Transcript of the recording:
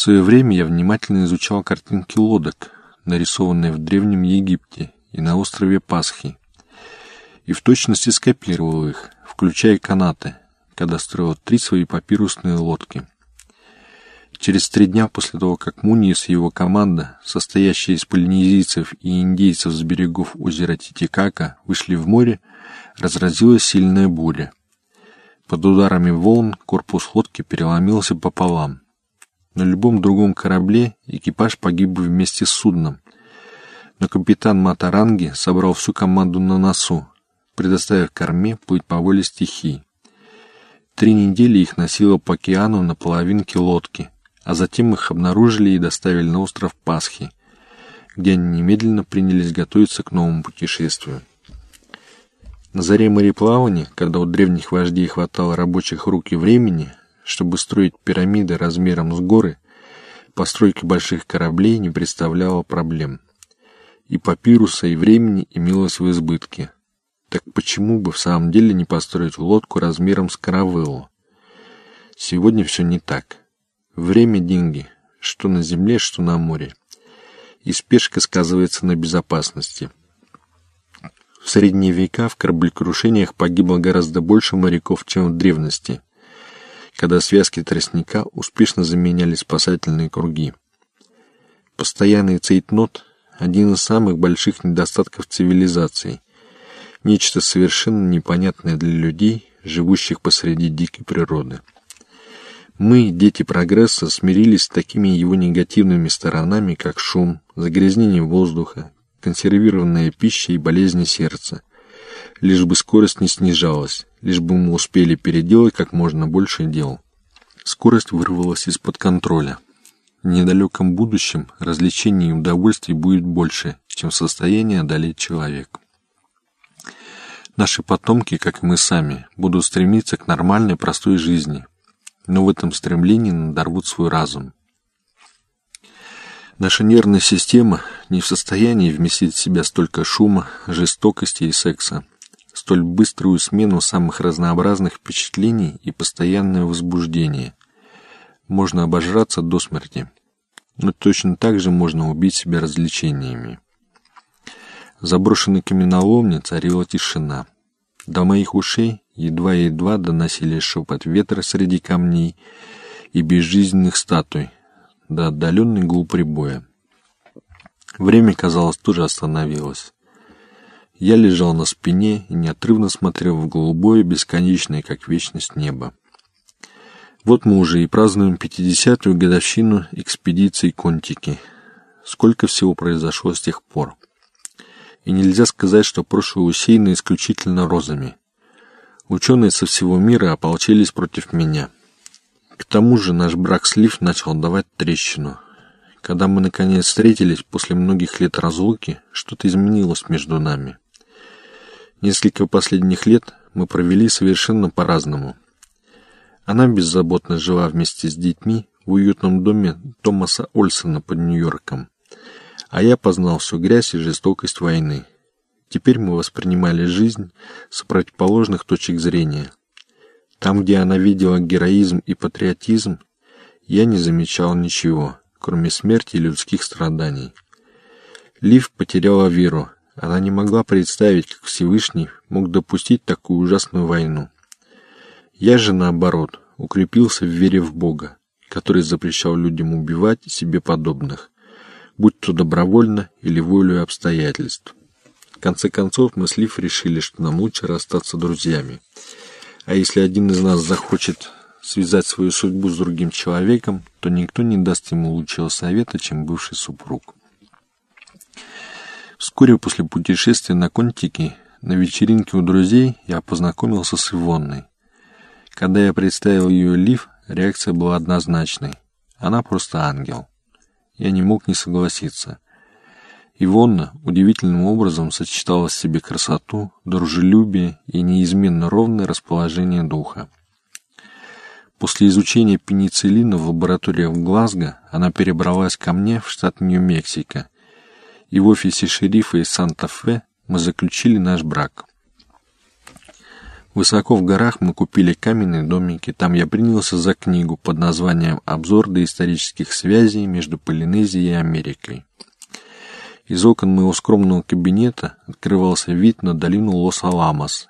В свое время я внимательно изучал картинки лодок, нарисованные в Древнем Египте и на острове Пасхи, и в точности скопировал их, включая канаты, когда строил три свои папирусные лодки. Через три дня после того, как Муниес и его команда, состоящая из полинезийцев и индейцев с берегов озера Титикака, вышли в море, разразилась сильная буря. Под ударами волн корпус лодки переломился пополам. На любом другом корабле экипаж погиб бы вместе с судном. Но капитан Матаранги собрал всю команду на носу, предоставив корме плыть по воле стихий. Три недели их носило по океану на половинке лодки — а затем их обнаружили и доставили на остров Пасхи, где они немедленно принялись готовиться к новому путешествию. На заре мореплавания, когда у древних вождей хватало рабочих рук и времени, чтобы строить пирамиды размером с горы, постройка больших кораблей не представляла проблем. И папируса, и времени имелось в избытке. Так почему бы в самом деле не построить лодку размером с каравеллу? Сегодня все не так. Время – деньги, что на земле, что на море. И спешка сказывается на безопасности. В средние века в кораблекрушениях погибло гораздо больше моряков, чем в древности, когда связки тростника успешно заменяли спасательные круги. Постоянный цейтнот – один из самых больших недостатков цивилизации, нечто совершенно непонятное для людей, живущих посреди дикой природы. Мы, дети прогресса, смирились с такими его негативными сторонами, как шум, загрязнение воздуха, консервированная пища и болезни сердца. Лишь бы скорость не снижалась, лишь бы мы успели переделать как можно больше дел. Скорость вырвалась из-под контроля. В недалеком будущем развлечений и удовольствий будет больше, чем в состоянии одолеть человек. Наши потомки, как и мы сами, будут стремиться к нормальной простой жизни, но в этом стремлении надорвут свой разум. Наша нервная система не в состоянии вместить в себя столько шума, жестокости и секса, столь быструю смену самых разнообразных впечатлений и постоянное возбуждение. Можно обожраться до смерти, но точно так же можно убить себя развлечениями. В заброшенной каменоломне царила тишина. До моих ушей едва-едва доносили шепот ветра среди камней и безжизненных статуй, да отдаленный гул прибоя. Время, казалось, тоже остановилось. Я лежал на спине и неотрывно смотрел в голубое, бесконечное, как вечность, небо. Вот мы уже и празднуем пятидесятую годовщину экспедиции Контики. Сколько всего произошло с тех пор. И нельзя сказать, что прошлое усеяно исключительно розами. Ученые со всего мира ополчились против меня. К тому же наш брак с Лив начал давать трещину. Когда мы наконец встретились после многих лет разлуки, что-то изменилось между нами. Несколько последних лет мы провели совершенно по-разному. Она беззаботно жила вместе с детьми в уютном доме Томаса Ольсона под Нью-Йорком, а я познал всю грязь и жестокость войны. Теперь мы воспринимали жизнь с противоположных точек зрения. Там, где она видела героизм и патриотизм, я не замечал ничего, кроме смерти и людских страданий. Лив потеряла веру. Она не могла представить, как Всевышний мог допустить такую ужасную войну. Я же, наоборот, укрепился в вере в Бога, который запрещал людям убивать себе подобных, будь то добровольно или волею обстоятельств. В конце концов, мы с Лив решили, что нам лучше расстаться друзьями. А если один из нас захочет связать свою судьбу с другим человеком, то никто не даст ему лучшего совета, чем бывший супруг. Вскоре после путешествия на Контике на вечеринке у друзей я познакомился с Ивонной. Когда я представил ее Лив, реакция была однозначной. Она просто ангел. Я не мог не согласиться. Ивонна удивительным образом сочетала в себе красоту, дружелюбие и неизменно ровное расположение духа. После изучения пенициллина в лабораториях в Глазго она перебралась ко мне в штат Нью-Мексико, и в офисе шерифа из Санта-Фе мы заключили наш брак. Высоко в горах мы купили каменные домики. Там я принялся за книгу под названием «Обзор доисторических связей между Полинезией и Америкой». Из окон моего скромного кабинета открывался вид на долину Лос-Аламос